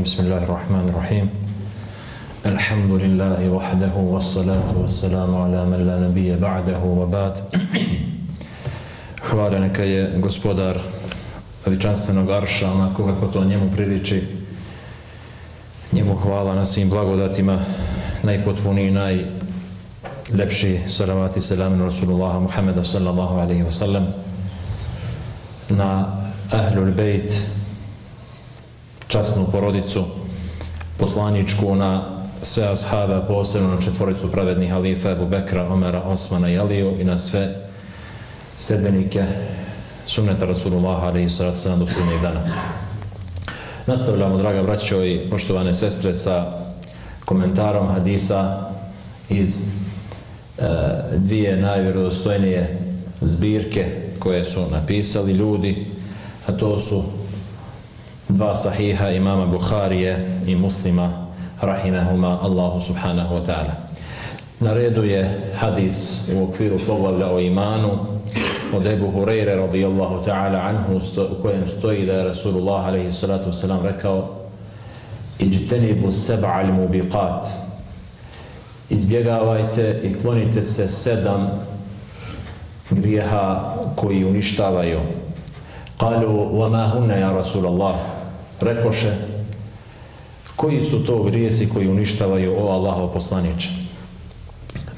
بالله من الشيطان الرجيم بسم الله الرحمن الرحيم الحمد لله وحده والصلاة والسلام على من لا نبي بعده وبعد Hvala neka je gospodar veličanstvenog arša, onako kako to njemu priliči. Njemu hvala na svim blagodatima, najpotpuniji, najlepši salavati selam na Rasulullaha Muhammeda sallallahu alaihi wa sallam na Ahlul Bejt, časnu porodicu, poslaničku na sve ashave, posebno na četvoricu pravednih halifa Ebu Bekra, Omera, Osmana i Aliju i na sve sedbenike sunneta Rasulullah alaihi sallatu sallam do sunnijeg dana. Nastavljamo, draga braćo i poštovane sestre, sa komentarom hadisa iz e, dvije najvjerodostojnije zbirke koje su napisali ljudi, a to su dva sahiha imama Buharije i muslima rahimehuma Allahu subhanahu wa ta'ala. Na redu je hadis u okviru poglavlja o imanu od Ebu Hureyre radijallahu ta'ala anhu u kojem stoji da je Rasulullah alaihi salatu wasalam rekao Iđtenibu seba'al mubiqat Izbjegavajte i klonite se sedam grijeha koji uništavaju. Kalu, وَمَا هُنَّ يَا رَسُولَ اللَّهِ rekoše koji su to grijesi koji uništavaju o Allaho poslaniće.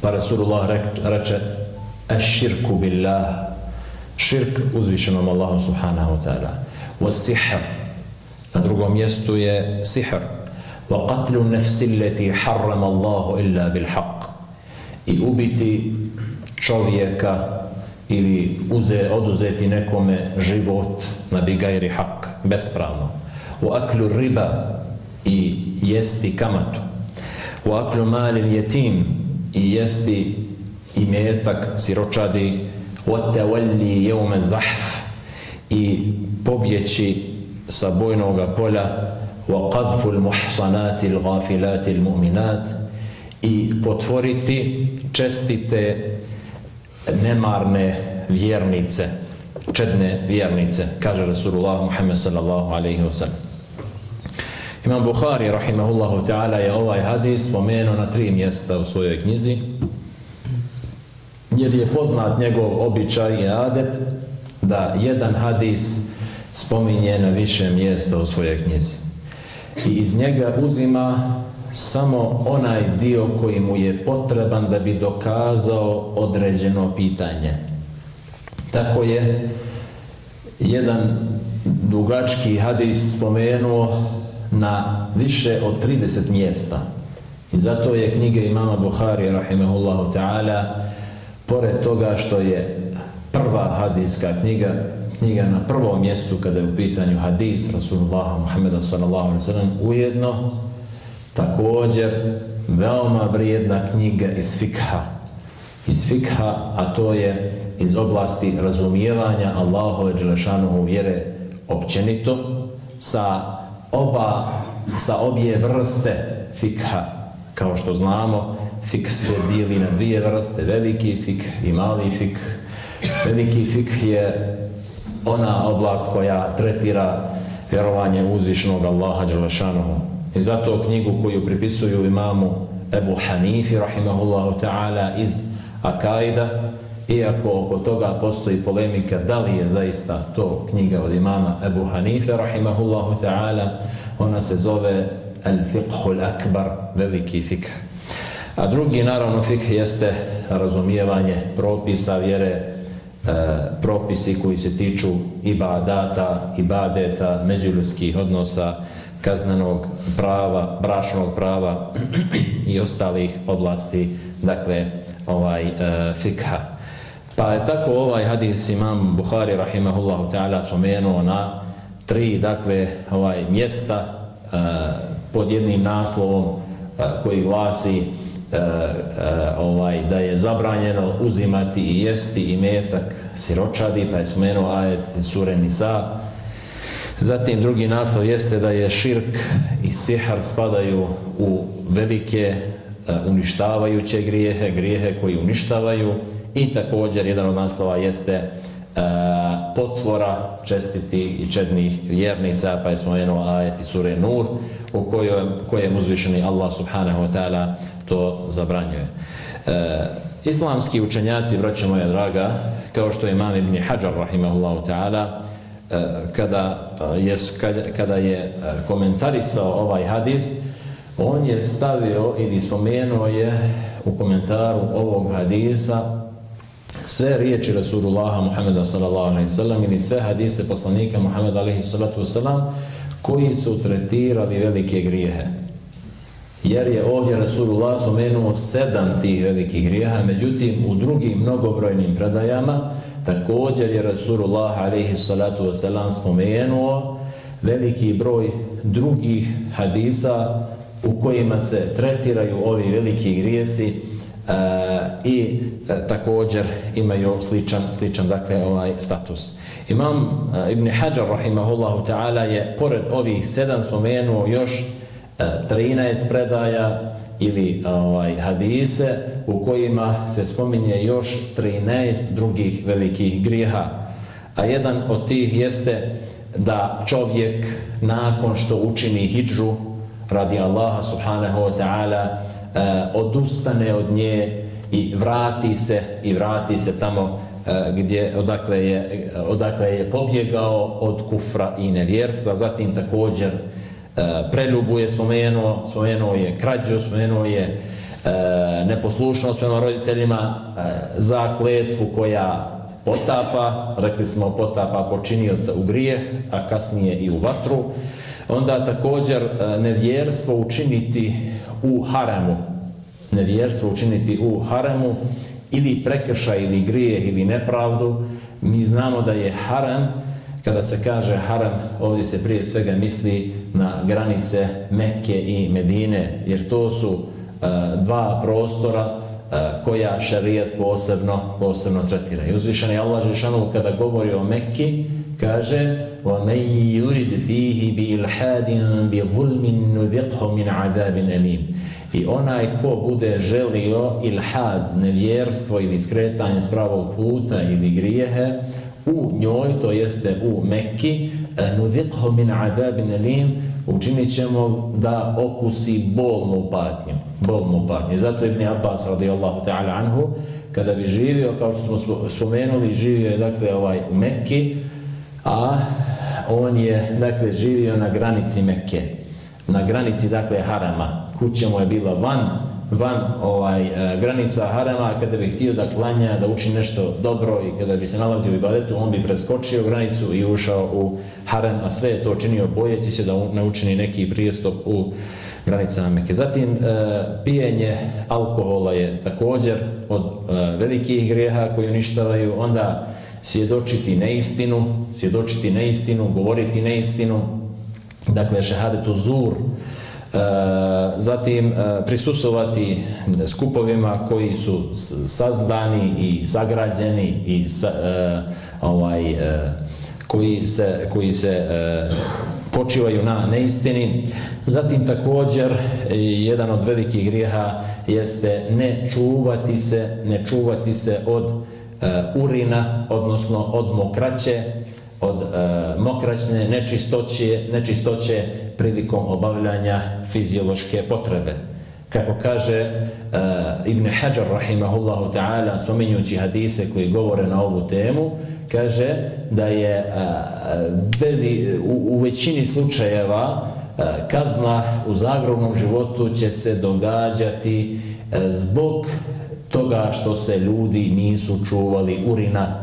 Pa Resulullah reče Eširku billah. Širk uzvišenom Allahu subhanahu ta'ala. Wa sihr na drugom mjestu je sihr. Wa qatlu nafsi allati harrama Allahu illa bil haqq i ubiti čovjeka ili uze oduzeti nekome život na bigairi hak, bespravno u aklu riba i jesti kamatu, u aklu mali ljetim i jesti imetak siročadi, u atavalli jeume zahf i pobjeći sa bojnog polja, u akadfu al-muhsanati l-gafilati l-mu'minat i potvoriti čestite nemarne vjernice, čedne vjernice, kaže Rasulullah Muhammed sallallahu alaihi wa sallam. Imam Bukhari rahimahullahu ta'ala je ovaj hadis spomenuo na tri mjesta u svojoj knjizi jer je poznat njegov običaj i adet da jedan hadis spominje na više mjesta u svojoj knjizi. I iz njega uzima samo onaj dio koji mu je potreban da bi dokazao određeno pitanje. Tako je jedan dugački hadis spomenuo na više od 30 mjesta. I zato je knjige imama Buhari, rahimahullahu ta'ala, pored toga što je prva hadijska knjiga, knjiga na prvom mjestu kada je u pitanju hadis Rasulullah Muhammeda sallallahu alaihi sallam, ujedno također veoma vrijedna knjiga iz fikha. Iz fikha, a to je iz oblasti razumijevanja Allahove Đelešanuhu vjere općenito sa oba, sa obje vrste fikha. Kao što znamo, fik se dijeli na dvije vrste, veliki fik i mali fik. Veliki fik je ona oblast koja tretira vjerovanje uzvišnog Allaha Đelešanohu. I zato knjigu koju pripisuju imamu Ebu Hanifi, rahimahullahu ta'ala, iz Akaida, iako oko toga postoji polemika da li je zaista to knjiga od imama Ebu Hanife, rahimahullahu ta'ala, ona se zove Al-Fiqhul Akbar, veliki fikh. A drugi, naravno, fik jeste razumijevanje propisa vjere, e, propisi koji se tiču ibadata, ibadeta, međuljudskih odnosa, kaznenog prava, brašnog prava i ostalih oblasti, dakle, ovaj e, fikha. Pa je tako ovaj hadis imam Bukhari rahimahullahu ta'ala spomenuo na tri, dakle, ovaj mjesta e, pod jednim naslovom e, koji glasi e, e, ovaj da je zabranjeno uzimati i jesti i metak siročadi, pa je spomenuo ajet iz sure Nisa. Zatim drugi naslov jeste da je širk i sihar spadaju u velike e, uništavajuće grijehe, grijehe koji uništavaju i također jedan od naslova jeste e, potvora čestiti i čednih vjernica, pa je spomenuo ajeti sure Nur, u kojoj, kojem uzvišeni Allah subhanahu wa ta'ala to zabranjuje. E, islamski učenjaci, braće moja draga, kao što je imam ibn Hajar, rahimahullahu ta'ala, e, kada, e, je, kada je e, komentarisao ovaj hadis, on je stavio ili spomenuo je u komentaru ovog hadisa sve riječi Rasulullaha Muhammeda sallallahu alaihi sallam ili sve hadise poslanika Muhammeda alaihi sallatu sallam koji su tretirali velike grijehe. Jer je ovdje Rasulullah spomenuo sedam tih velikih grijeha, međutim u drugim mnogobrojnim predajama također je Rasulullah alaihi sallatu wasallam spomenuo veliki broj drugih hadisa u kojima se tretiraju ovi veliki grijesi Eh, i e, također imaju sličan, sličan dakle, ovaj status. Imam e, Ibn Hajar, rahimahullahu ta'ala, je pored ovih sedam spomenuo još e, 13 predaja ili ovaj hadise u kojima se spominje još 13 drugih velikih grijeha. A jedan od tih jeste da čovjek nakon što učini hidžu radi Allaha subhanahu wa ta'ala e, odustane od nje i vrati se i vrati se tamo e, gdje odakle je eh, odakle je pobjegao od kufra i nevjerstva. Zatim također e, preljubu je spomenuo spomenuo je krađu spomenuo je e, neposlušnost prema roditeljima e, za kletvu koja potapa rekli smo potapa počinioca u grijeh a kasnije i u vatru. Onda također nevjerstvo učiniti u haremu nevjerstvo učiniti u haremu ili prekršaj ili grije ili nepravdu. Mi znamo da je harem kada se kaže haram, ovdje se prije svega misli na granice Mekke i Medine jer to su uh, dva prostora uh, koja šarijat posebno posebno tretira. I uzvišen je Allah Žešanu kada govori o Mekki kaže ومن يرد فيه بإلحاد بظلم نذقه من عذاب أليم I onaj ko bude želio ilhad, nevjerstvo ili skretanje s pravog puta ili grijehe u njoj, to jeste u Mekki, nuvikho min azabin alim, učinit ćemo da okusi bolnu patnju. Bolnu patnju. Zato Ibn Abbas radijallahu ta'ala anhu, kada bi živio, kao što smo spomenuli, živio je dakle ovaj u Mekki, a on je dakle živio na granici Mekke na granici dakle Harama. Kuća mu je bila van van ovaj e, granica Harama kada bi htio da klanja da uči nešto dobro i kada bi se nalazio u ibadetu on bi preskočio granicu i ušao u Haram a sve je to činio bojeći se da ne učini neki prijestop u granicama Mekke. Zatim e, pijenje alkohola je također od e, velikih grijeha koji uništavaju. Onda svjedočiti neistinu, svjedočiti neistinu, govoriti neistinu, dakle šehadetu zur, e, zatim e, prisustovati skupovima koji su sazdani i sagrađeni i sa, e, ovaj, e, koji se, koji se e, počivaju na neistini. Zatim također e, jedan od velikih grijeha jeste ne čuvati se, ne čuvati se od E, urina, odnosno od mokraće, od e, mokraćne nečistoće, nečistoće prilikom obavljanja fiziološke potrebe. Kako kaže e, Ibn Hajar rahimahullahu ta'ala spominjući hadise koji govore na ovu temu, kaže da je uh, veli, u, u većini slučajeva uh, kazna u zagrobnom životu će se događati uh, zbog toga što se ljudi nisu čuvali urina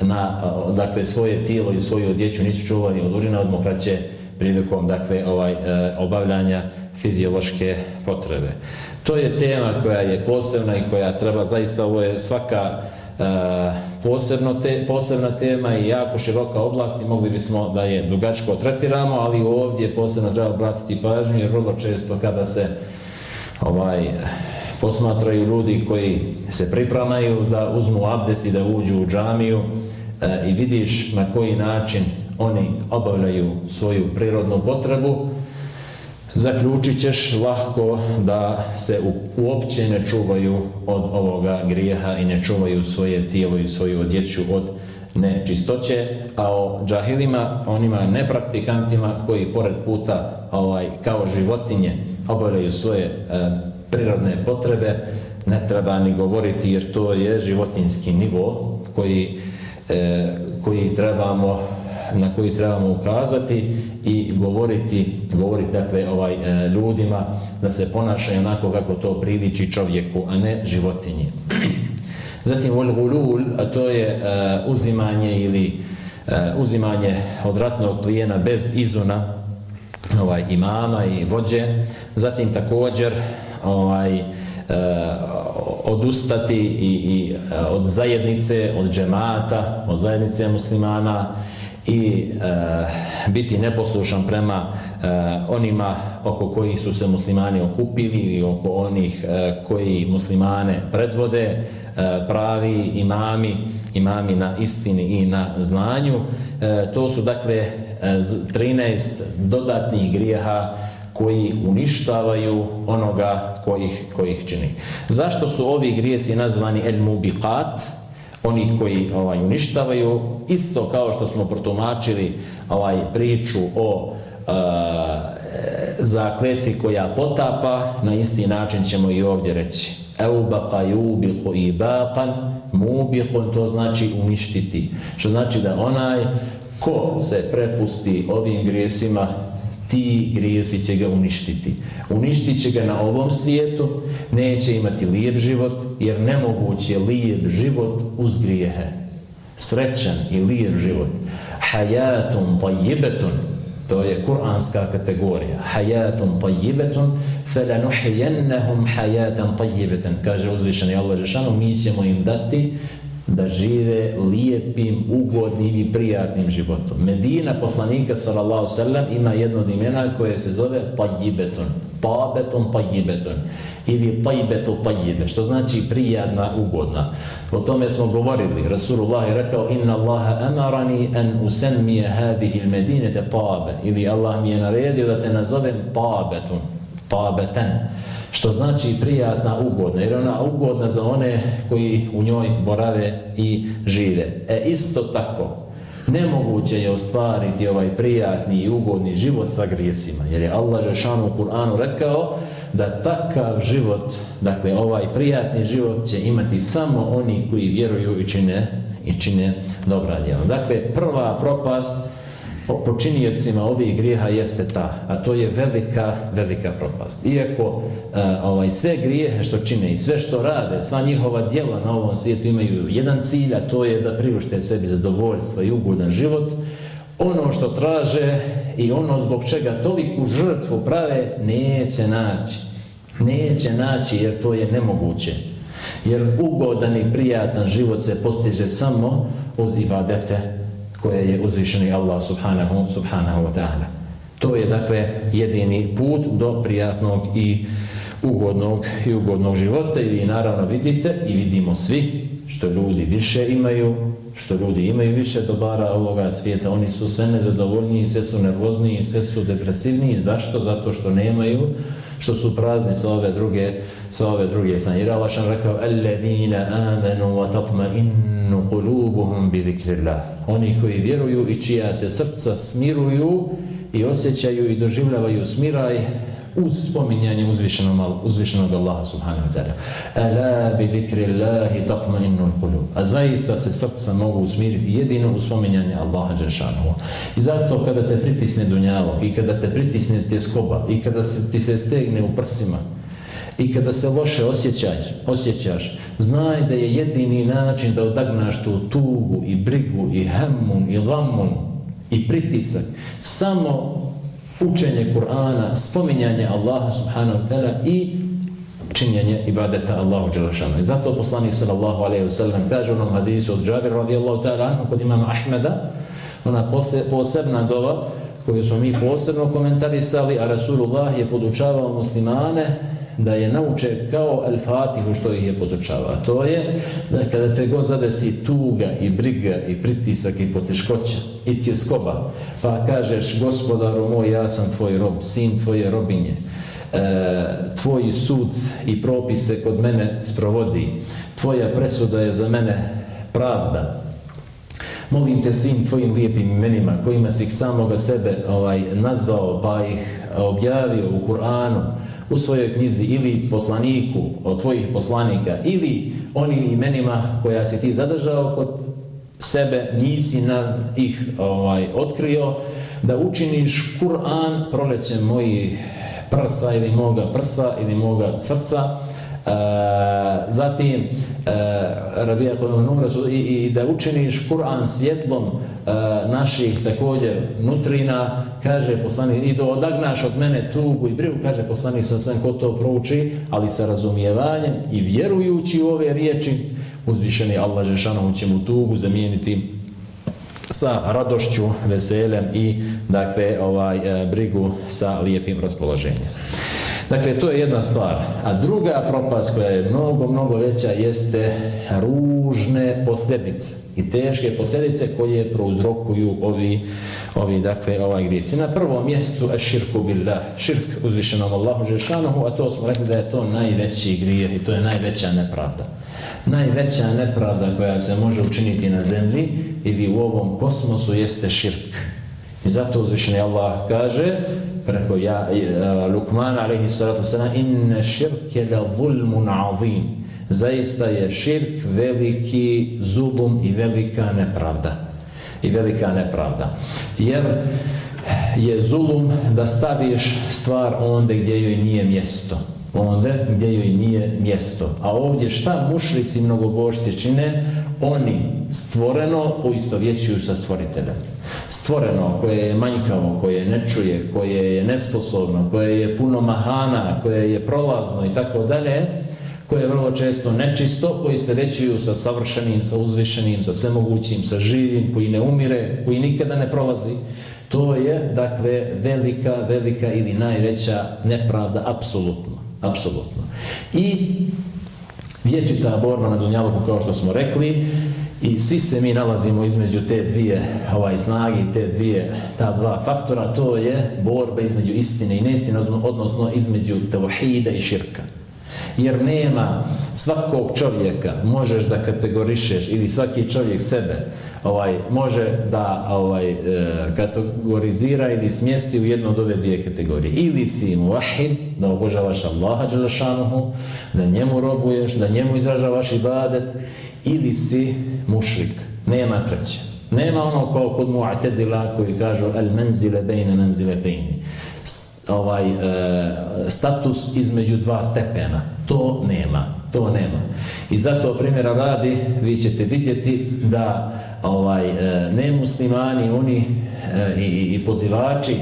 na dakle svoje tijelo i svoju odjeću nisu čuvali od urina od mokraće prilikom dakle ovaj e, obavljanja fiziološke potrebe. To je tema koja je posebna i koja treba zaista ovo je svaka e, posebno te, posebna tema i jako široka oblast i mogli bismo da je dugačko tretiramo, ali ovdje posebno treba obratiti pažnju jer vrlo često kada se ovaj posmatraju ljudi koji se pripremaju da uzmu abdest i da uđu u džamiju e, i vidiš na koji način oni obavljaju svoju prirodnu potrebu, zaključit ćeš lahko da se uopće ne čuvaju od ovoga grijeha i ne čuvaju svoje tijelo i svoju odjeću od nečistoće, a o džahilima, onima nepraktikantima koji pored puta ovaj, kao životinje obavljaju svoje e, prirodne potrebe, ne treba ni govoriti jer to je životinski nivo koji, e, koji trebamo na koji trebamo ukazati i govoriti, govoriti dakle ovaj e, ljudima da se ponašaju onako kako to priliči čovjeku, a ne životinji. Zatim vol gulul, a to je e, uzimanje ili e, uzimanje od ratnog plijena bez izuna ovaj imama i vođe. Zatim također ovaj e, odustati i, i e, od zajednice, od džemata, od zajednice muslimana i e, biti neposlušan prema e, onima oko kojih su se muslimani okupili ili oko onih e, koji muslimane predvode, E, pravi imami, imami na istini i na znanju. E, to su dakle e, 13 dodatnih grijeha koji uništavaju onoga kojih, kojih čini. Zašto su ovi grijesi nazvani el mubiqat, oni koji ovaj uništavaju, isto kao što smo protumačili ovaj priču o uh, e, zakletvi koja potapa, na isti način ćemo i ovdje reći. Eubaqa yubiqu ibaqan mubikun, to znači uništiti. Što znači da onaj ko se prepusti ovim grijesima ti grijesi će ga uništiti. Uništit će ga na ovom svijetu, neće imati lijep život, jer nemoguć je lijep život uz grijehe. Srećan i lijep život. Hayatum tajibetun, to je kuranska kategorija. Hayatum tajibetun, felanuhijennehum hayatan tajibetun, kaže uzvišeni Allah Žešanu, mi ćemo im dati da žive lijepim, ugodnim i prijatnim životom. Medina, poslanika sallallahu sallam, ima jedno od imena koje se zove Tajibeton, Tabeton Tajibeton Ili tajibetu tajibe, što znači prijatna, ugodna. O tome smo govorili. Rasulullah je rekao, inna Allaha amarani an usanmije hadihi il medinete tabe. Ili Allah mi je naredio da te nazovem tabetun tabeten, što znači prijatna, ugodna, jer ona ugodna za one koji u njoj borave i žive. E isto tako, nemoguće je ostvariti ovaj prijatni i ugodni život sa grijesima, jer je Allah Žešanu u Kur'anu rekao da takav život, dakle ovaj prijatni život će imati samo oni koji vjeruju i čine, i čine dobra djela. Dakle, prva propast počinjecima ovih grijeha jeste ta, a to je velika, velika propast. Iako uh, ovaj, sve grijehe što čine i sve što rade, sva njihova djela na ovom svijetu imaju jedan cilj, a to je da priušte sebi zadovoljstvo i ugodan život, ono što traže i ono zbog čega toliku žrtvu prave, neće naći. Neće naći jer to je nemoguće. Jer ugodan i prijatan život se postiže samo uz ibadete koje je uzvišeni Allah subhanahu, subhanahu wa ta'ala. To je dakle jedini put do prijatnog i ugodnog i ugodnog života i naravno vidite i vidimo svi što ljudi više imaju, što ljudi imaju više dobara ovoga svijeta, oni su sve nezadovoljniji, sve su nervozniji, sve su depresivniji. Zašto? Zato što nemaju, što su prazni sa ove druge, sa ove druge strane. Jer Allah šan rekao, Alladina amanu wa tatma innu kulubuhum bi zikrillah. Oni koji vjeruju i čija se srca smiruju i osjećaju i doživljavaju smiraj, uz spominjanje uzvišenog, uzvišenog Allaha subhanahu wa ta'ala. Ala bi zikrillahi tatma'innul tatma innu l'kulub. A zaista se srca mogu usmiriti jedino uz spominjanje Allaha džanšanu. I zato kada te pritisne dunjalog i kada te pritisne tjeskoba, i kada se, ti se stegne u prsima, i kada se loše osjećaš, osjećaš, znaj da je jedini način da odagnaš tu tugu i brigu i hemmun i lamun i pritisak samo učenje Kur'ana, spominjanje Allaha subhanahu wa ta'ala i činjenje ibadeta Allahu Đelešanu. I zato poslanik sallallahu alaihi wa sallam kaže onom hadisu od Džabir radijallahu ta'ala anhu kod imama Ahmeda, ona posebna dova koju smo mi posebno komentarisali, a Rasulullah je podučavao muslimane da je nauče kao El Fatihu što ih je podučava. To je da kada te god zadesi tuga i briga i pritisak i poteškoća i tjeskoba, pa kažeš gospodaru moj, ja sam tvoj rob, sin tvoje robinje, e, tvoji sud i propise kod mene sprovodi, tvoja presuda je za mene pravda, Molim te svim tvojim lijepim imenima kojima si ih samoga sebe ovaj nazvao pa ih objavio u Kur'anu u svojoj knjizi ili poslaniku od tvojih poslanika ili onim imenima koja si ti zadržao kod sebe nisi na ih ovaj otkrio da učiniš Kur'an prolećem mojih prsa ili moga prsa ili moga srca Eh, zatim uh, Rabija Nura i, i da učiniš Kur'an svjetlom eh, naših također nutrina kaže poslanik i da odagnaš od mene tugu i brigu kaže poslanik sa sam ko to prouči ali sa razumijevanjem i vjerujući u ove riječi uzvišeni Allah Žešanohu će mu tugu zamijeniti sa radošću, veseljem i dakle ovaj e, brigu sa lijepim raspoloženjem. Dakle, to je jedna stvar. A druga propast koja je mnogo, mnogo veća jeste ružne posljedice i teške posljedice koje prouzrokuju ovi, ovi dakle, ovaj grijeci. Na prvom mjestu je širku billah, širk uzvišenom Allahu Žešanohu, a to smo rekli da je to najveći grijeh i to je najveća nepravda. Najveća nepravda koja se može učiniti na zemlji ili u ovom kosmosu jeste širk. I zato uzvišeni Allah kaže preko ja, uh, Lukmana alaihi salatu wasalam inne širke la zulmun azim. Zaista je širk veliki zulum i velika nepravda. I velika nepravda. Jer je zulum da staviš stvar onda gdje joj nije mjesto onde gdje joj nije mjesto. A ovdje šta mušrici mnogobožci čine? Oni stvoreno poistovjećuju sa stvoriteljem. Stvoreno koje je manjkavo, koje ne čuje, koje je nesposobno, koje je puno mahana, koje je prolazno i tako dalje, koje je vrlo često nečisto, koji sa savršenim, sa uzvišenim, sa svemogućim, sa živim, koji ne umire, koji nikada ne prolazi. To je, dakle, velika, velika ili najveća nepravda, apsolutno apsolutno. I vječita borba na Dunjaluku, kao što smo rekli, i svi se mi nalazimo između te dvije ovaj snage, te dvije, ta dva faktora, to je borba između istine i neistine, odnosno između tevahida i širka jer nema svakog čovjeka možeš da kategorišeš ili svaki čovjek sebe ovaj može da ovaj e, kategorizira ili smjesti u jednu od ove dvije kategorije. Ili si muahid da obožavaš Allaha dželešanuhu da njemu robuješ da njemu izražavaš ibadet ili si mušrik nema treće. Nema ono kao kod mu'tezila koji kažu al menzile bejne menziletejni ovaj e, status između dva stepena. To nema, to nema. I zato primjera radi, vi ćete vidjeti da ovaj e, nemuslimani, oni e, i, i pozivači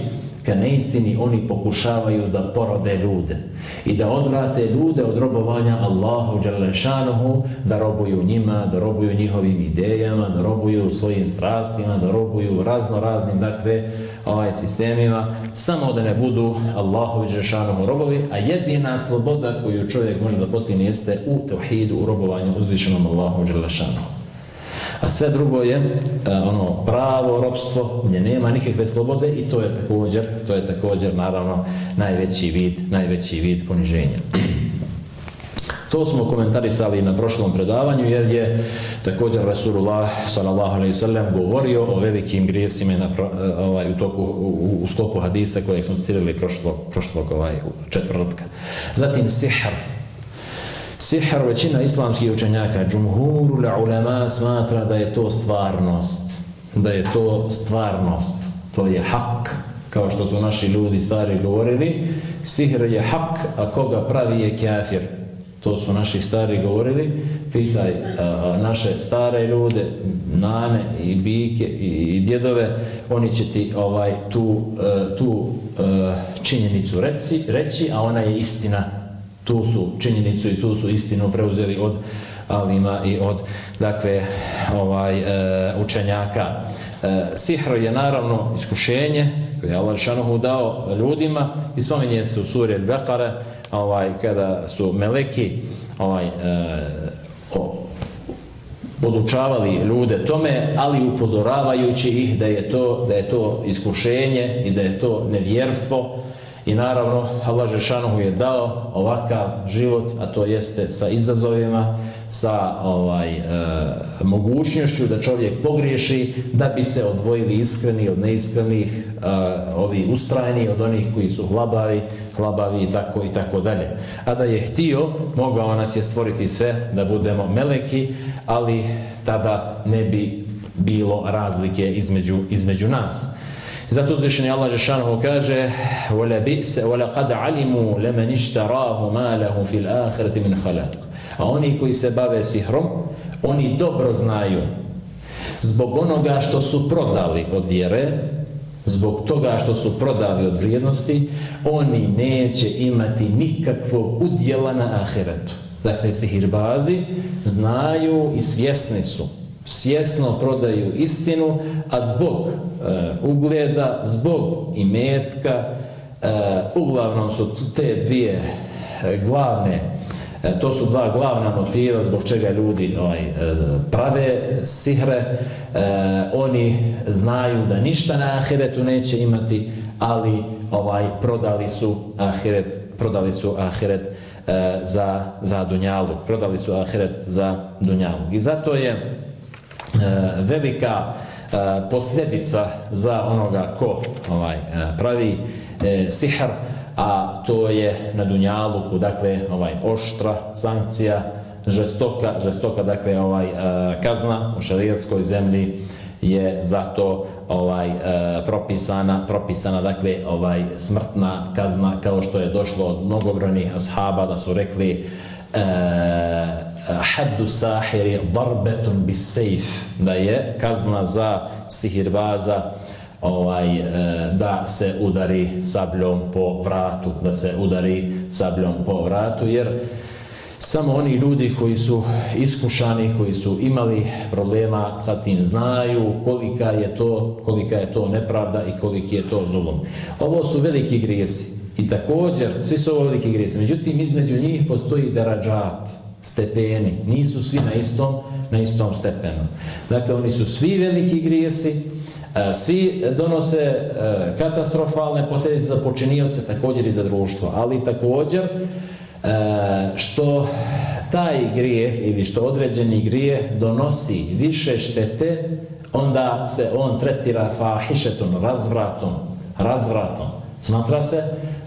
ka neistini oni pokušavaju da porobe ljude i da odvrate ljude od robovanja Allahu Đalešanuhu, da robuju njima, da robuju njihovim idejama, da robuju svojim strastima, da robuju razno raznim dakle, ovaj sistemima, samo da ne budu Allahu Đalešanuhu robovi, a jedina sloboda koju čovjek može da postigne jeste u tevhidu, u robovanju uzvišenom Allahu Đalešanuhu. A sve drugo je eh, ono pravo robstvo gdje nema nikakve slobode i to je također, to je također naravno najveći vid, najveći vid poniženja. To smo komentarisali na prošlom predavanju jer je također Rasulullah sallallahu alejhi ve sellem govorio o velikim grijesima na eh, ovaj u toku u, u sklopu hadisa kojeg smo citirali prošlog prošlog ovaj četvrtka. Zatim sihr, Sihr većina islamskih učenjaka, džumhuru le ulema, smatra da je to stvarnost. Da je to stvarnost. To je hak, kao što su naši ljudi stari govorili. Sihr je hak, a koga pravi je kafir. To su naši stari govorili. Pitaj a, naše stare ljude, nane i bike i, i djedove, oni će ti ovaj tu, a, tu a, činjenicu reći, reći, a ona je istina tu su činjenicu i tu su istinu preuzeli od alima i od dakle ovaj e, učenjaka. E, sihr je naravno iskušenje koje je Allah šanohu dao ljudima i spominje se u suri Al-Baqara ovaj, kada su meleki ovaj, e, o, podučavali ljude tome, ali upozoravajući ih da je to da je to iskušenje i da je to nevjerstvo i naravno Allah Žešanohu je dao ovakav život, a to jeste sa izazovima, sa ovaj e, mogućnošću da čovjek pogriješi da bi se odvojili iskreni od neiskrenih, e, ovi ustrajni od onih koji su hlabavi, hlabavi i tako i tako dalje. A da je htio, mogao nas je stvoriti sve da budemo meleki, ali tada ne bi bilo razlike između, između nas. Zato uzvišeni Allah Žešanohu kaže وَلَا بِئْسَ وَلَقَدْ عَلِمُوا لَمَنِ اشْتَرَاهُ مَا لَهُ فِي الْآخِرَةِ مِنْ خَلَقٍ A oni koji se bave sihrom, oni dobro znaju zbog onoga što su prodali od vjere, zbog toga što su prodali od vrijednosti, oni neće imati nikakvog udjela na ahiretu. Dakle, sihirbazi znaju i svjesni su svjesno prodaju istinu, a zbog e, ugleda, zbog imetka, e, uglavnom su te dvije e, glavne, e, to su dva glavna motiva zbog čega ljudi ovaj, e, prave sihre, E, oni znaju da ništa na ahiretu neće imati, ali ovaj prodali su ahiret, prodali su ahiret e, za, za dunjaluk, prodali su ahiret za dunjaluk. I zato je Eh, velika eh, posljedica za onoga ko ovaj e, pravi sihr a to je na dunjaluku dakle ovaj oštra sankcija žestoka žestoka dakle ovaj kazna u šerijatskoj zemlji je zato ovaj propisana propisana dakle ovaj smrtna kazna kao što je došlo od mnogobrojnih ashaba da su rekli haddu sahiri darbetun bis sejf, da je kazna za sihirbaza ovaj, eh, da se udari sabljom po vratu, da se udari sabljom po vratu, jer samo oni ljudi koji su iskušani, koji su imali problema sa tim znaju kolika je to, kolika je to nepravda i koliki je to zulum. Ovo su veliki grijesi i također, svi su ovo veliki grijesi, međutim između njih postoji derađat, stepeni, nisu svi na istom, na istom stepenu. Dakle, oni su svi veliki grijesi, e, svi donose e, katastrofalne posljedice za počinioce, također i za društvo, ali također e, što taj grijeh ili što određeni grijeh donosi više štete, onda se on tretira fahišetom, razvratom, razvratom. Smatra se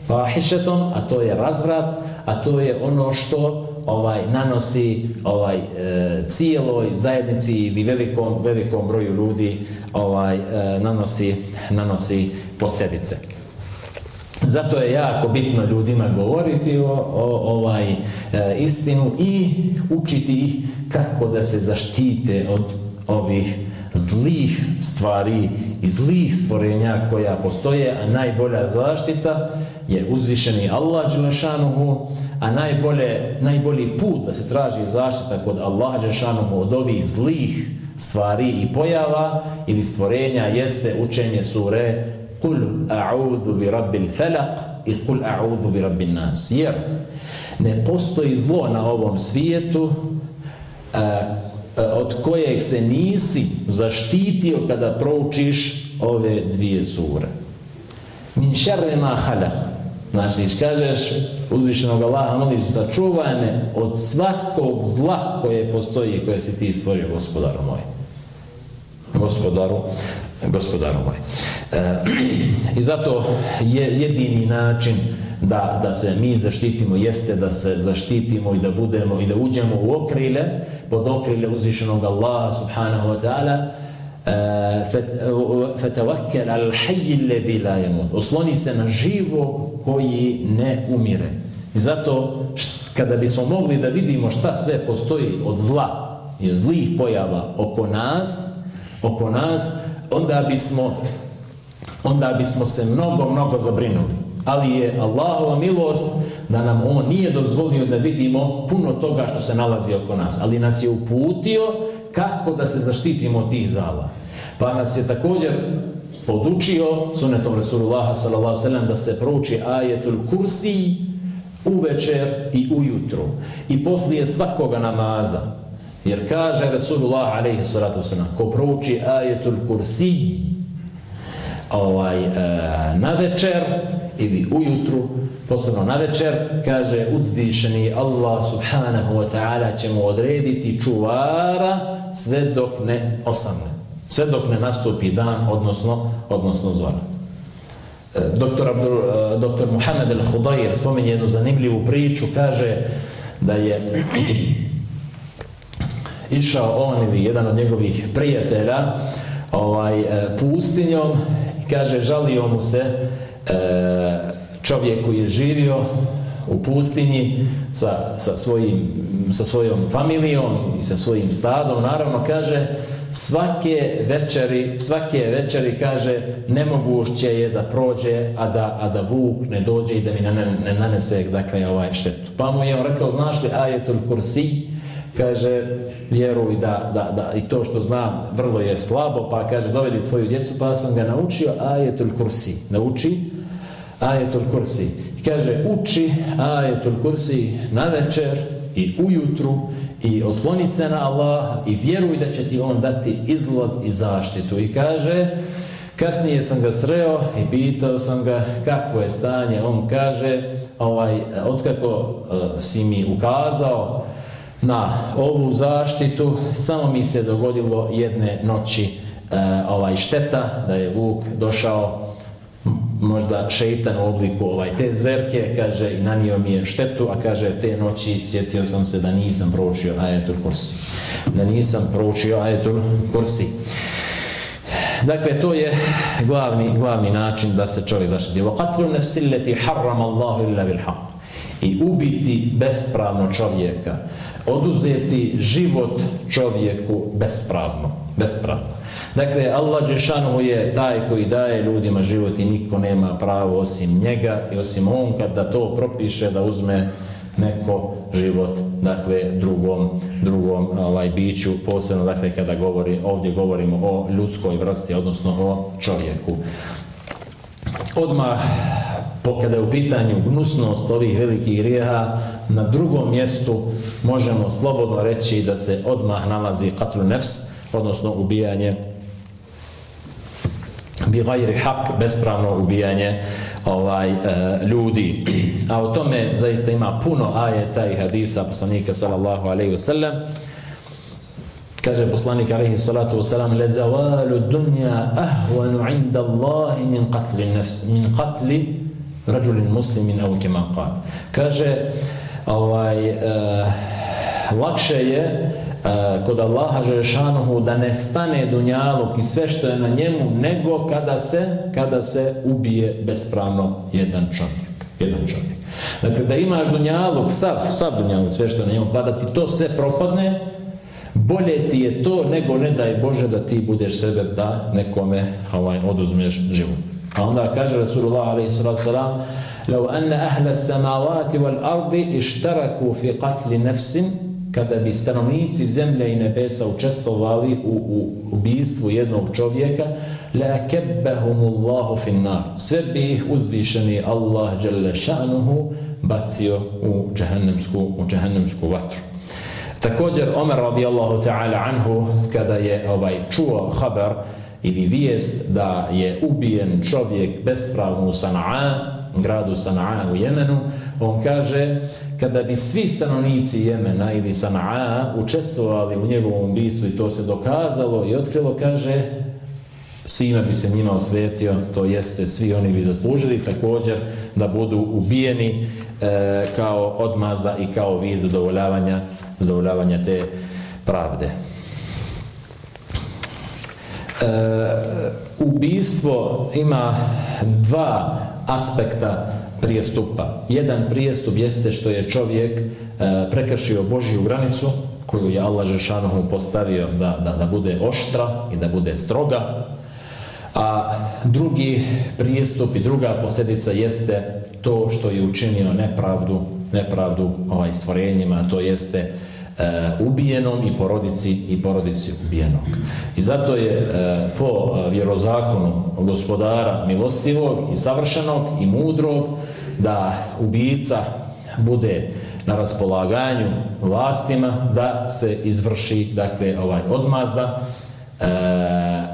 fahišetom, a to je razvrat, a to je ono što ovaj nanosi ovaj e, cijeloj zajednici ili velikom velikom broju ljudi ovaj e, nanosi nanosi posljedice. Zato je jako bitno ljudima govoriti o, o ovaj e, istinu i učiti ih kako da se zaštite od ovih zlih stvari i zlih stvorenja koja postoje, a najbolja zaštita je uzvišeni Allah Đelešanuhu, a najbolje, najbolji put da se traži zaštita kod Allaha Đelešanuhu od ovih zlih stvari i pojava ili stvorenja jeste učenje sure Kul a'udhu bi rabbil falaq i kul a'udhu bi rabbin nas. Jer ne postoji zlo na ovom svijetu a, od kojeg se nisi zaštitio kada proučiš ove dvije sure. Min šerre ma halak. Znači, kažeš uzvišenog Allaha, moliš, začuvaj me od svakog zla koje postoji i koje si ti stvorio, gospodaru moj. Gospodaru, gospodaru moj. E, I zato je jedini način da, da se mi zaštitimo jeste da se zaštitimo i da budemo i da uđemo u okrile, pod okrile uzvišenog Allaha subhanahu wa ta'ala, fetavakel al hayy alladhi la yamut. Osloni se na živo koji ne umire. I zato kada bismo mogli da vidimo šta sve postoji od zla i od zlih pojava oko nas oko nas onda bismo onda bismo se mnogo mnogo zabrinuli. Ali je Allahova milost da nam on nije dozvolio da vidimo puno toga što se nalazi oko nas ali nas je uputio kako da se zaštitimo od tih zala. Pa nas je također podučio sunetom Resulullaha sallallahu da se prouči ajetul kursi uvečer i ujutru i poslije svakoga namaza. Jer kaže Rasulullah alaihi salatu sallam ko prouči ajetul kursi ovaj, e, na večer ili ujutru, posebno na večer, kaže uzvišeni Allah subhanahu wa ta'ala će mu odrediti čuvara sve dok ne osamne. Sve dok ne nastupi dan, odnosno, odnosno zvara. E, doktor, Abdul, e, doktor Muhammed al-Hudajir spominje jednu zanimljivu priču, kaže da je išao on ili jedan od njegovih prijatelja ovaj, e, pustinjom i kaže žalio mu se e, čovjek koji je živio u pustinji sa, sa, svojim, sa svojom familijom i sa svojim stadom, naravno kaže svake večeri, svake večeri kaže nemoguće je da prođe, a da, a da vuk ne dođe i da mi ne, ne nanese dakle, ovaj štetu. Pa mu je on rekao, znaš li ajetul kursi? Kaže, vjeruj da, da, da i to što znam vrlo je slabo, pa kaže, dovedi tvoju djecu, pa sam ga naučio ajetul kursi. Nauči ajetul kursi. Kaže, uči ajetul kursi na večer i ujutru i osloni se na Allaha i vjeruj da će ti on dati izlaz i zaštitu. I kaže, kasnije sam ga sreo i pitao sam ga kakvo je stanje. On kaže, ovaj, otkako uh, si mi ukazao na ovu zaštitu, samo mi se dogodilo jedne noći uh, ovaj šteta da je Vuk došao možda šeitan u obliku ovaj, te zverke, kaže, i nanio mi je štetu, a kaže, te noći sjetio sam se da nisam proučio ajetul kursi. Da nisam proučio ajetul kursi. Dakle, to je glavni, glavni način da se čovjek zaštiti. وَقَتْلُ نَفْسِ الَّتِي حَرَّمَ اللَّهُ إِلَّا بِالْحَقِّ I ubiti bespravno čovjeka. Oduzeti život čovjeku bespravno. Bespravno. Dakle, Allah Đešanu je taj koji daje ljudima život i niko nema pravo osim njega i osim on da to propiše da uzme neko život dakle drugom drugom ovaj biću. Posebno dakle kada govori ovdje govorimo o ljudskoj vrsti odnosno o čovjeku. Odmah po kada je u pitanju gnusnost ovih velikih grijeha na drugom mjestu možemo slobodno reći da se odmah nalazi katru nefs odnosno ubijanje bi gajri hak, bespravno ubijanje ovaj, e, ljudi. A o tome zaista ima puno ajeta i hadisa poslanika sallallahu alaihi wa sallam. Kaže poslanik alaihi salatu wa sallam le zavalu dunja ahvanu inda Allahi min qatli nefs, min qatli rađulin muslimin au kema qal. Kaže ovaj, e, lakše je kod Allaha Žešanuhu da ne stane dunjaluk i sve što je na njemu nego kada se kada se ubije bespravno jedan čovjek jedan čovjek dakle da imaš dunjaluk sav, sav dunjaluk sve što je na njemu pa da ti to sve propadne bolje ti je to nego ne daj Bože da ti budeš sebe da nekome ovaj, oduzmeš život a onda kaže Rasulullah alaihi sallatu sallam لو أن أهل السماوات والأرض اشتركوا في قتل نفس kada bi stanovnici zemlje i nebesa učestvovali u, u ubijstvu jednog čovjeka, la kebbehumullahu finnar. Sve bi ih uzvišeni Allah dželle šanuhu bacio u džehennemsku, u džehennemsku vatru. Također Omer radijallahu ta'ala anhu kada je ovaj čuo haber ili vijest da je ubijen čovjek bespravno u Sana'a, gradu Sana'a u Jemenu, on kaže kada bi svi stanovnici Jemena ili Sana'a učestvovali u njegovom ubistvu i to se dokazalo i otkrilo, kaže, svima bi se njima osvetio, to jeste, svi oni bi zaslužili također da budu ubijeni e, kao odmazda i kao vid zadovoljavanja, zadovoljavanja te pravde. E, ubistvo ima dva aspekta prijestupa. Jedan prijestup jeste što je čovjek e, prekršio Božju granicu koju je Allah Žešanohu postavio da, da, da bude oštra i da bude stroga. A drugi prijestup i druga posljedica jeste to što je učinio nepravdu, nepravdu ovaj stvorenjima, to jeste e, ubijenom i porodici i porodici ubijenog. I zato je e, po eh, vjerozakonu gospodara milostivog i savršenog i mudrog da ubica bude na raspolaganju vlastima da se izvrši dakle ovaj odmazda e,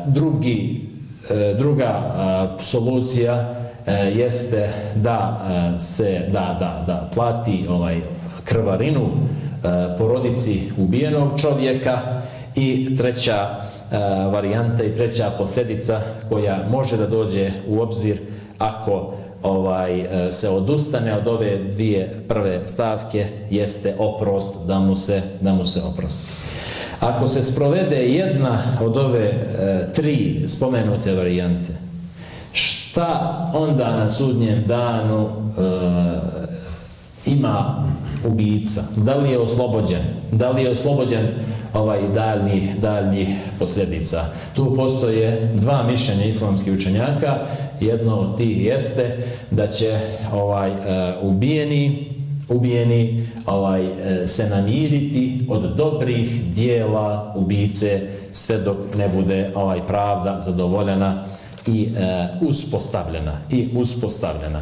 drugi e, druga e, solucija e, jeste da e, se da da da plati ovaj krvarinu E, porodici ubijenog čovjeka i treća e, varijanta i treća posljedica koja može da dođe u obzir ako ovaj e, se odustane od ove dvije prve stavke jeste oprost da mu se da mu se oprosti. Ako se sprovede jedna od ove e, tri spomenute varijante, šta onda na sudnjem danu e, ima ubica? Da li je oslobođen? Da li je oslobođen ovaj daljnih daljnih posljedica? Tu postoje dva mišljenja islamskih učenjaka. Jedno od tih jeste da će ovaj e, ubijeni ubijeni ovaj e, se namiriti od dobrih dijela ubice sve dok ne bude ovaj pravda zadovoljena i e, uspostavljena i uspostavljena.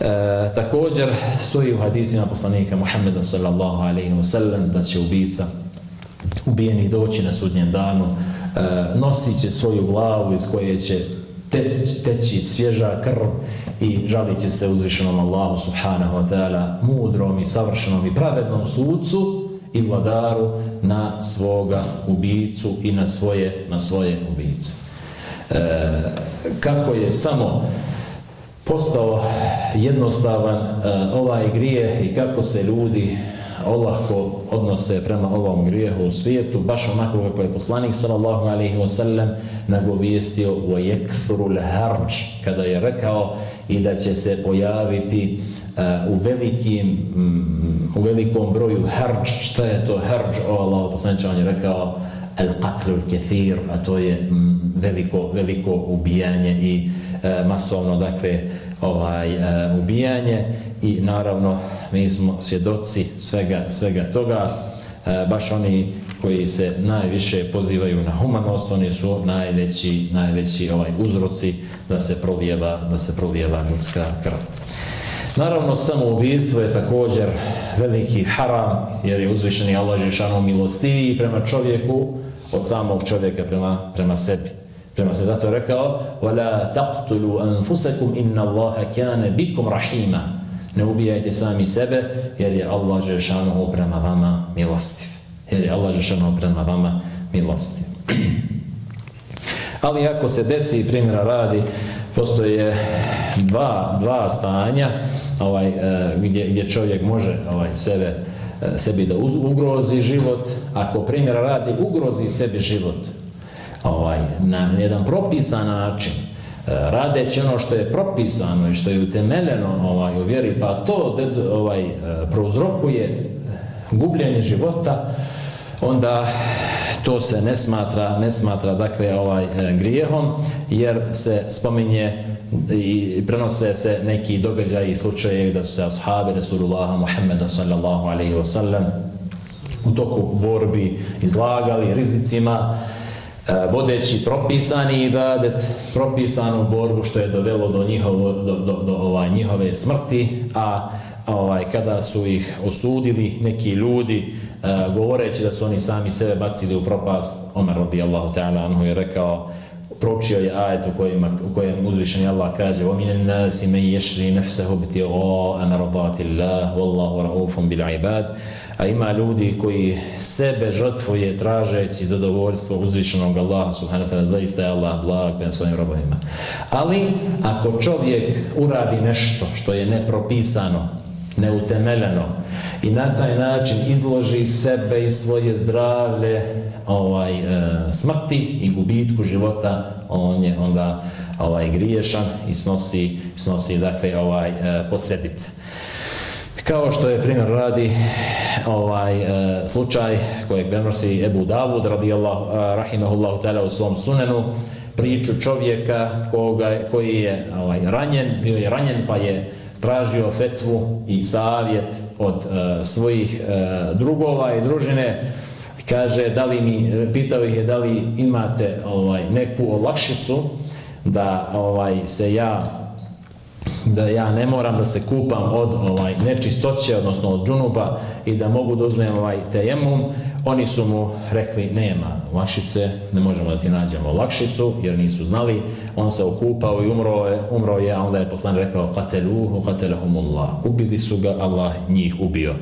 E, također stoji u hadisima poslanika Muhammeda sallallahu alaihi wa sallam da će ubica ubijeni doći na sudnjem danu e, nosit će svoju glavu iz koje će te, teći svježa krv i žalit će se uzvišenom Allahu subhanahu wa ta'ala mudrom i savršenom i pravednom sudcu i vladaru na svoga ubicu i na svoje na svoje ubice. E, kako je samo postao jednostavan eh, ovaj grije i kako se ljudi olahko odnose prema ovom grijehu u svijetu, baš onako kako je poslanik sallallahu alaihi wa sallam nagovijestio u jekthuru l'harđ, kada je rekao i da će se pojaviti uh, u velikim um, u velikom broju harđ, šta je to harđ, o Allah poslaniče, on je rekao al qatlu al-kathir, a to je um, veliko, veliko ubijanje i uh, E, masovno, dakle, ovaj e, ubijanje i naravno mi smo svjedoci svega svega toga e, baš oni koji se najviše pozivaju na humanost oni su najveći najveći ovaj uzroci da se prolijeva da se prolijeva ljudska krv Naravno, samoubistvo je također veliki haram, jer je uzvišeni Allah Žešanu milostiviji prema čovjeku od samog čovjeka prema, prema sebi. Prema se zato rekao وَلَا تَقْتُلُوا أَنفُسَكُمْ إِنَّ اللَّهَ كَانَ بِكُمْ رَحِيمًا Ne ubijajte sami sebe jer je Allah Žešanohu prema vama milostiv. Jer je Allah Žešanohu prema vama milostiv. Ali ako se desi primjera radi, postoje dva, dva stanja ovaj, e, gdje, gdje čovjek može ovaj, sebe e, sebi da ugrozi život, ako primjera radi ugrozi sebi život, ovaj, na jedan propisan način, e, radeći ono što je propisano i što je utemeljeno ovaj, u vjeri, pa to ovaj, e, prouzrokuje e, gubljenje života, onda to se ne smatra, ne smatra dakle, ovaj, grijehom, jer se spominje i prenose se neki događaji i slučajevi da su se ashabi Resulullaha Muhammeda sallallahu alaihi wa sallam u toku borbi izlagali rizicima, vodeći propisani ibadet, propisanu borbu što je dovelo do, njihovo, do, do, do ovaj, njihove smrti, a ovaj kada su ih osudili neki ljudi uh, govoreći da su oni sami sebe bacili u propast, Omer radijallahu ta'ala anhu je rekao pročio je ajet u kojem, u kojem uzvišeni Allah kaže وَمِنَ النَّاسِ مَنْ يَشْرِي نَفْسَهُ بِتِغَاءَ مَرَضَاتِ اللَّهِ وَاللَّهُ رَؤُوفٌ بِالْعِبَادِ a ima ljudi koji sebe žrtvuje tražeći zadovoljstvo uzvišenog Allaha subhanahu wa ta'ala, zaista je Allah blag prema svojim robovima. Ali ako čovjek uradi nešto što je nepropisano, neutemeljeno i na taj način izloži sebe i svoje zdravlje ovaj e, smrti i gubitku života, on je onda ovaj griješan i snosi snosi dakle ovaj e, posljedice. Kao što je primjer radi ovaj e, slučaj kojeg prenosi Ebu Davud radijallahu e, rahimehullahu taala u svom sunenu priču čovjeka koga, koji je ovaj, ranjen, bio je ranjen pa je tražio fetvu i savjet od e, svojih e, drugova i družine. Kaže da li mi pitao ih je da li imate ovaj neku olakšicu da ovaj se ja da ja ne moram da se kupam od ovaj nečistoće, odnosno od džunuba i da mogu da uzmem ovaj tejemum, oni su mu rekli nema lakšice, ne možemo da ti nađemo lakšicu jer nisu znali. On se okupao i umro je, umro je, a onda je poslan rekao kateluhu katelahumullah, ubili su ga, Allah njih ubio.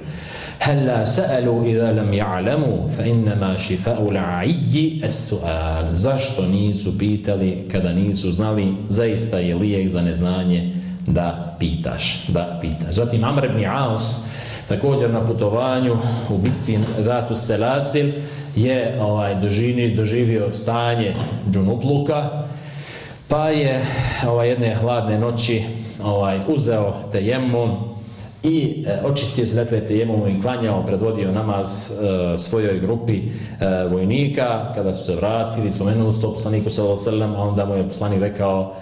Hela sa'alu idha lam ja'lamu fa innama šifa'u la'ayyi as-su'al. Zašto nisu pitali kada nisu znali, zaista je lijek za neznanje da pitaš, da pitaš. Zatim Amr ibn Aus, također na putovanju u bitci Datu Selasil, je ovaj dožini, doživio stanje džunupluka, pa je ovaj, jedne hladne noći ovaj uzeo tejemum i e, očistio se dakle tejemum i klanjao, predvodio namaz e, svojoj grupi e, vojnika. Kada su se vratili, spomenuli sto poslaniku sallallahu alejhi a onda mu je poslanik rekao: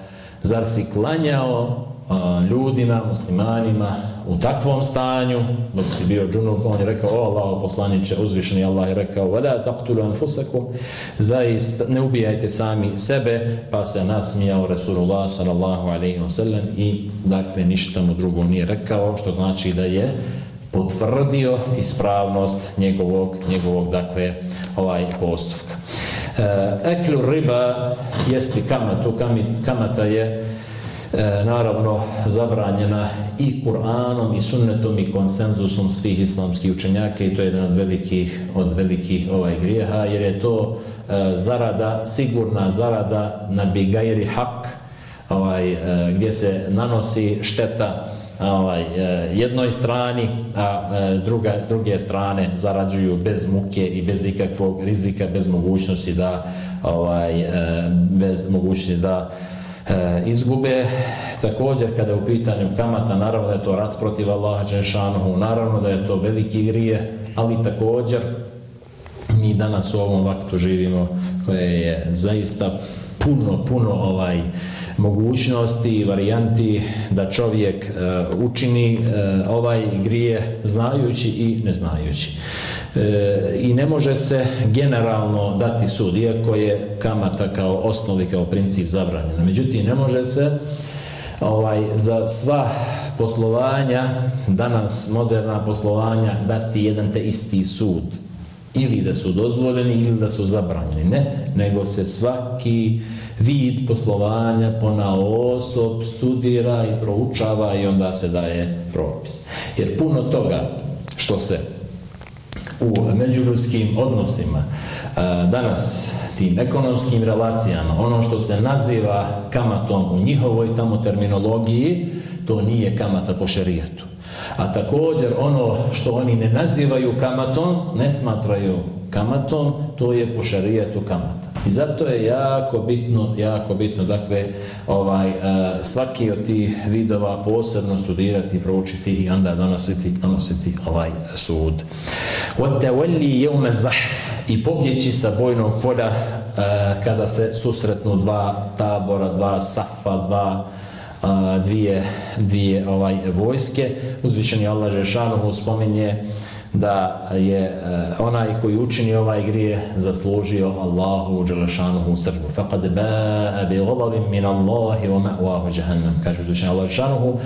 "Zar si klanjao ljudima, muslimanima u takvom stanju, dok si bio džunub, on je rekao, o Allah, poslaniće, uzvišeni Allah je rekao, vada taktulu anfusakum, zaista ne ubijajte sami sebe, pa se nasmijao Rasulullah sallallahu alaihi wa sallam i dakle ništa mu drugo nije rekao, što znači da je potvrdio ispravnost njegovog, njegovog dakle, ovaj postupka. E, eklu riba jesti kamatu, kamata je e, naravno zabranjena i Kur'anom i sunnetom i konsenzusom svih islamskih učenjaka i to je jedan od velikih, od velikih ovaj grijeha jer je to e, zarada, sigurna zarada na bigajri hak ovaj, e, gdje se nanosi šteta ovaj, e, jednoj strani, a e, druga, druge strane zarađuju bez muke i bez ikakvog rizika, bez mogućnosti da ovaj, e, bez mogućnosti da E, izgube. Također, kada je u pitanju kamata, naravno da je to rat protiv Allaha Đešanohu, naravno da je to veliki grije, ali također mi danas u ovom vaktu živimo koje je zaista puno, puno ovaj mogućnosti i varijanti da čovjek e, učini e, ovaj grije znajući i ne znajući. E, i ne može se generalno dati sud, iako je kamata kao osnovi, kao princip zabranjena. Međutim, ne može se ovaj za sva poslovanja, danas moderna poslovanja, dati jedan te isti sud. Ili da su dozvoljeni, ili da su zabranjeni. Ne, nego se svaki vid poslovanja pona osob studira i proučava i onda se daje propis. Jer puno toga što se u međuljudskim odnosima, e, danas tim ekonomskim relacijama, ono što se naziva kamatom u njihovoj tamo terminologiji, to nije kamata po šerijetu. A također ono što oni ne nazivaju kamatom, ne smatraju kamatom, to je po šerijetu kamata. I zato je jako bitno, jako bitno, dakle, ovaj, svaki od tih vidova posebno studirati, proučiti i onda donositi, donositi ovaj sud. وَتَوَلِّي يَوْمَ زَحْفِ I pobjeći sa bojnog polja uh, kada se susretnu dva tabora, dva safa, dva uh, dvije, dvije ovaj vojske. Uzvišeni Allah Žešanohu spominje da je e, onaj koji učini ovaj grije zaslužio Allahu dželešanuhu srbu. Faqad ba'a bi gulavim min Allahi wa ma'wahu jahannam. Kažu dželešanuhu dželešanuhu,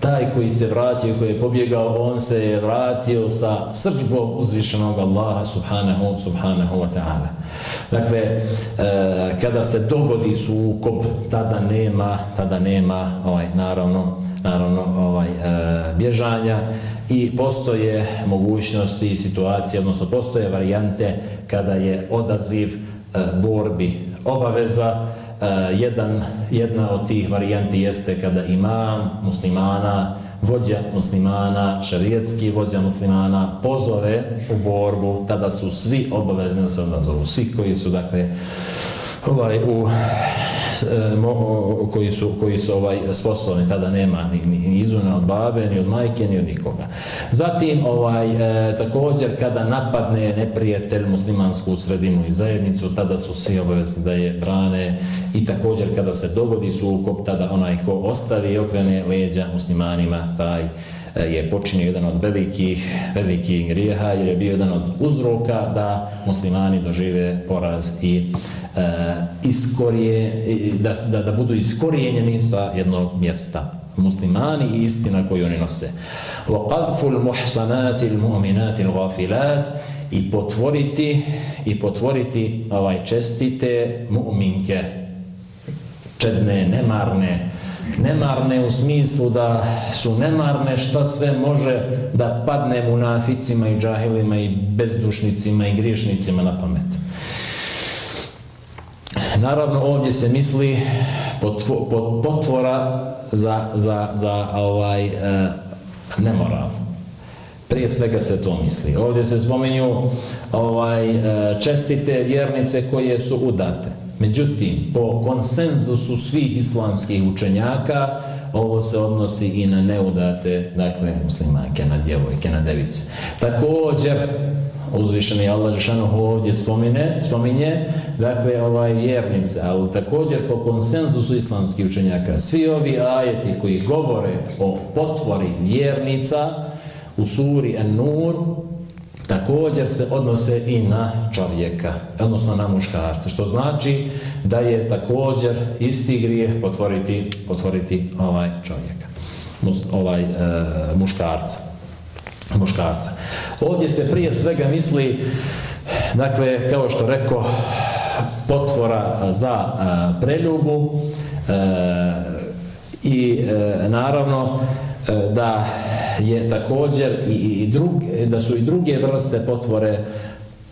taj koji se vratio i koji je pobjegao, on se je vratio sa srđbom uzvišenog Allaha subhanahu, subhanahu wa ta'ala. Dakle, e, kada se dogodi sukob, tada nema, tada nema, ovaj, naravno, naravno, ovaj, e, bježanja, i postoje mogućnosti i situacije, odnosno postoje varijante kada je odaziv e, borbi obaveza, E, jedan, jedna od tih varijanti jeste kada imam muslimana, vođa muslimana, šarijetski vođa muslimana pozove u borbu, tada su svi obavezni da se odazovu. Svi koji su, dakle, ovaj, u e, koji su, koji su ovaj sposobni, tada nema ni, ni izuna od babe, ni od majke, ni od nikoga. Zatim, ovaj, e, također, kada napadne neprijatelj muslimansku sredinu i zajednicu, tada su svi obavezni da je brane i također kada se dogodi sukob, tada onaj ko ostavi i okrene leđa muslimanima, taj je počinio jedan od velikih, velikih grijeha jer je bio jedan od uzroka da muslimani dožive poraz i e, iskorije, da, da, da budu iskorijenjeni sa jednog mjesta muslimani i istina koju oni nose. وَقَذْفُ الْمُحْسَنَاتِ الْمُؤْمِنَاتِ الْغَافِلَاتِ i potvoriti i potvoriti ovaj čestite mu'minke čedne, nemarne nemarne u smislu da su nemarne šta sve može da padne munaficima i džahilima i bezdušnicima i griješnicima na pamet. Naravno ovdje se misli potvora za, za, za ovaj e, nemoral. Prije svega se to misli. Ovdje se spominju ovaj, e, čestite vjernice koje su udate. Međutim, po konsenzusu svih islamskih učenjaka, ovo se odnosi i na neudate, dakle, muslimanke, na djevojke, na device. Također, uzvišeni Allah Žešanohu ovdje spomine, spominje, dakle, ovaj vjernice, ali također po konsenzusu islamskih učenjaka, svi ovi ajeti koji govore o potvori vjernica u suri An-Nur, također se odnose i na čovjeka, odnosno na muškarce, što znači da je također isti grijeh potvoriti, potvoriti ovaj čovjeka, ovaj e, muškarca. muškarca. Ovdje se prije svega misli, dakle, kao što rekao, potvora za e, preljubu e, i e, naravno e, da je također i, i druge, da su i druge vrste potvore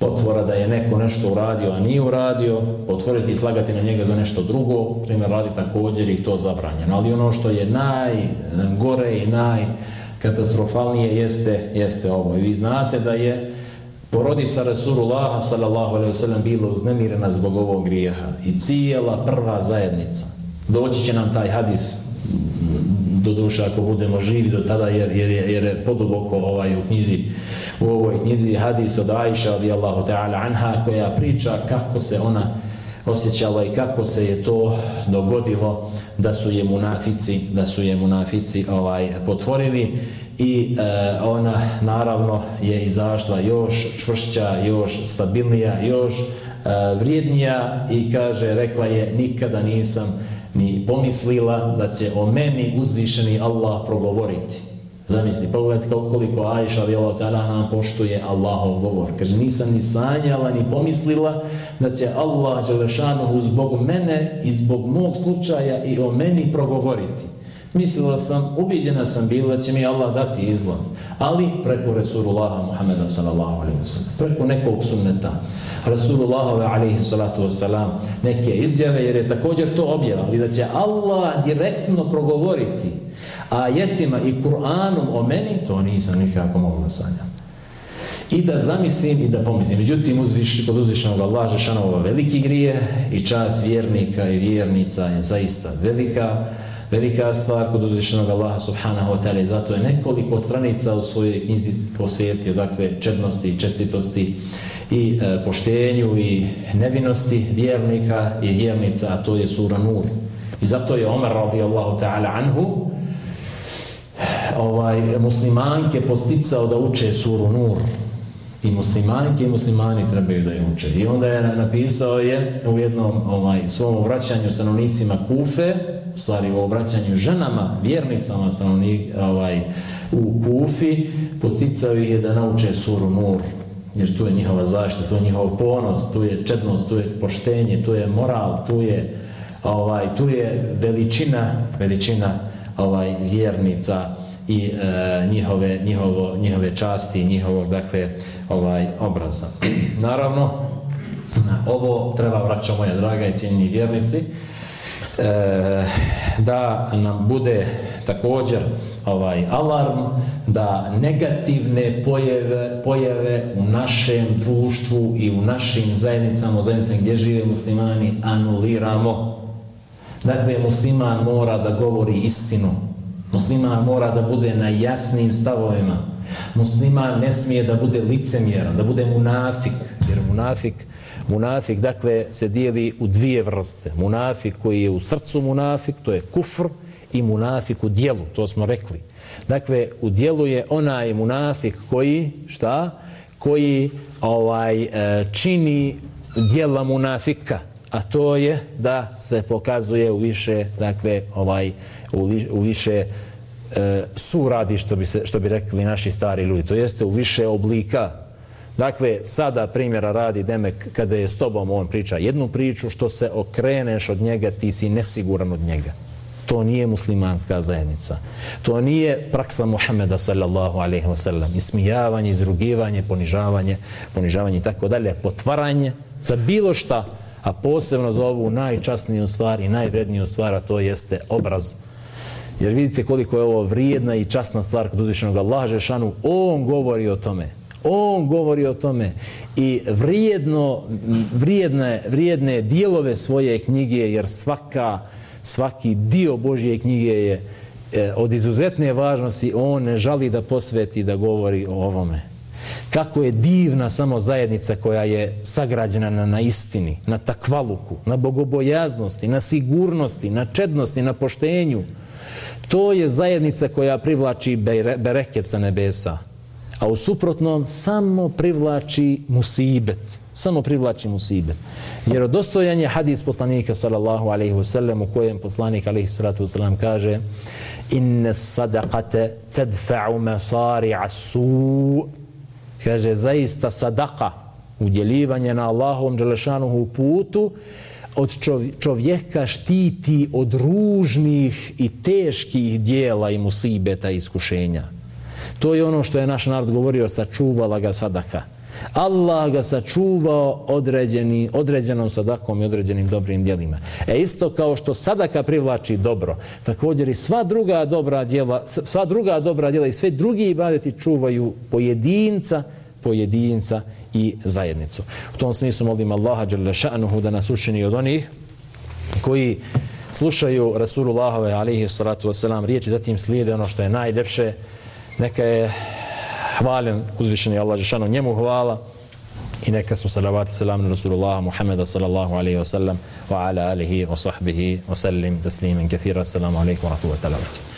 potvora da je neko nešto uradio, a nije uradio, potvoriti i slagati na njega za nešto drugo, primjer radi također i to zabranjeno. Ali ono što je najgore i najkatastrofalnije jeste, jeste ovo. I vi znate da je porodica Resulullaha sallallahu alaihi sallam bila uznemirena zbog ovog grijeha i cijela prva zajednica. Doći će nam taj hadis do duša ako budemo živi do tada jer, jer, jer je poduboko ovaj, u knjizi u ovoj knjizi hadis od Aisha radijallahu ta'ala anha koja priča kako se ona osjećala i kako se je to dogodilo da su je munafici da su je munafici ovaj potvorili. I e, ona naravno je izašla još čvršća, još stabilnija, još e, vrijednija i kaže, rekla je nikada nisam ni pomislila da će o meni uzvišeni Allah progovoriti. Zamisli, pogledajte koliko Aisha vjela ta'ala nam poštuje Allahov govor. Kaže, nisam ni sanjala, ni pomislila da će Allah Đelešanohu zbog mene i zbog mog slučaja i o meni progovoriti. Mislila sam, ubiđena sam bila, će mi Allah dati izlaz. Ali preko Resulullaha Muhammeda sallallahu alaihi wa sallam, preko nekog sunneta. Rasulullahove alaihi salatu wasalam neke izjave jer je također to objava i da će Allah direktno progovoriti ajetima i Kur'anom o meni to nisam nikako mogu da sanjam. I da zamislim i da pomislim. Međutim uzviš, kod uzvišenog Allah Žešanova veliki grije i čas vjernika i vjernica je zaista velika velika stvar kod uzvišenog Allaha subhanahu wa ta'ala. I zato je nekoliko stranica u svojoj knjizi posvijetio dakle čednosti i čestitosti i e, poštenju i nevinosti vjernika i vjernica, a to je sura Nur. I zato je Omer radijallahu ta'ala anhu ovaj, muslimanke posticao da uče suru Nur. I muslimanke i muslimani trebaju da je uče. I onda je napisao je u jednom ovaj, svom obraćanju stanovnicima Kufe, u stvari u obraćanju ženama, vjernicama stanovnik, ovaj, u Kufi, posticao ih je da nauče suru Nur jer tu je njihova zaštita, tu je njihov ponos, tu je čednost, tu je poštenje, tu je moral, tu je ovaj tu je veličina, veličina ovaj vjernica i e, njihove njihovo njihove časti, njihovog dakle ovaj obraza. Naravno, ovo treba vraćamo moja draga i cijenjeni vjernici e, da nam bude također ovaj alarm da negativne pojave, pojave u našem društvu i u našim zajednicama, zajednicama gdje žive muslimani, anuliramo. Dakle, musliman mora da govori istinu. Musliman mora da bude na jasnim stavovima. Musliman ne smije da bude licemjeran, da bude munafik. Jer munafik, munafik, dakle, se dijeli u dvije vrste. Munafik koji je u srcu munafik, to je kufr, i munafik u dijelu, to smo rekli. Dakle, u dijelu je onaj munafik koji, šta? Koji ovaj e, čini dijela munafika, a to je da se pokazuje u više, dakle, ovaj, u, više e, suradi, što bi, se, što bi rekli naši stari ljudi. To jeste u više oblika. Dakle, sada primjera radi Demek kada je s tobom on priča jednu priču, što se okreneš od njega, ti si nesiguran od njega. To nije muslimanska zajednica. To nije praksa Muhammeda sallallahu alaihi wa sallam. Ismijavanje, izrugivanje, ponižavanje, ponižavanje i tako dalje, potvaranje za bilo šta, a posebno za ovu najčasniju stvar i najvredniju stvar, a to jeste obraz. Jer vidite koliko je ovo vrijedna i časna stvar kod uzvišenog Allaha Žešanu, on govori o tome. On govori o tome i vrijedno, vrijedne, vrijedne dijelove svoje knjige, jer svaka svaki dio Božje knjige je e, od izuzetne važnosti, on ne žali da posveti da govori o ovome. Kako je divna samo zajednica koja je sagrađena na, na istini, na takvaluku, na bogobojaznosti, na sigurnosti, na čednosti, na poštenju. To je zajednica koja privlači bereket sa nebesa. A u suprotnom samo privlači musibet. Samo privlači musibet. Jer odostojan je hadis poslanika sallallahu alaihi wa sallam u kojem poslanik alaihi sallatu wasallam kaže inne sadaqate tadfa'u masari'a su kaže zaista sadaka udjelivanje na Allahovom dželešanuhu putu od čovjeka štiti od ružnih i teških dijela i musibeta i iskušenja. To je ono što je naš narod govorio, sačuvala ga sadaka. Allah ga sačuvao određeni, određenom sadakom i određenim dobrim djelima. E isto kao što sadaka privlači dobro, također i sva druga dobra djela, sva druga dobra djela i sve drugi ibadeti čuvaju pojedinca, pojedinca i zajednicu. U tom smislu molim Allaha šanuhu da nas učini od onih koji slušaju Rasulullahove alihi salatu wasalam riječi, zatim slijede ono što je najljepše, neka je hvaljen uzvišeni Allah Žešanu, njemu hvala i neka su salavati salam na Rasulullah Muhammeda sallallahu alaihi wa sallam wa ala alihi wa sahbihi wa sallim taslimen kathira. Assalamu alaikum wa rahmatullahi wa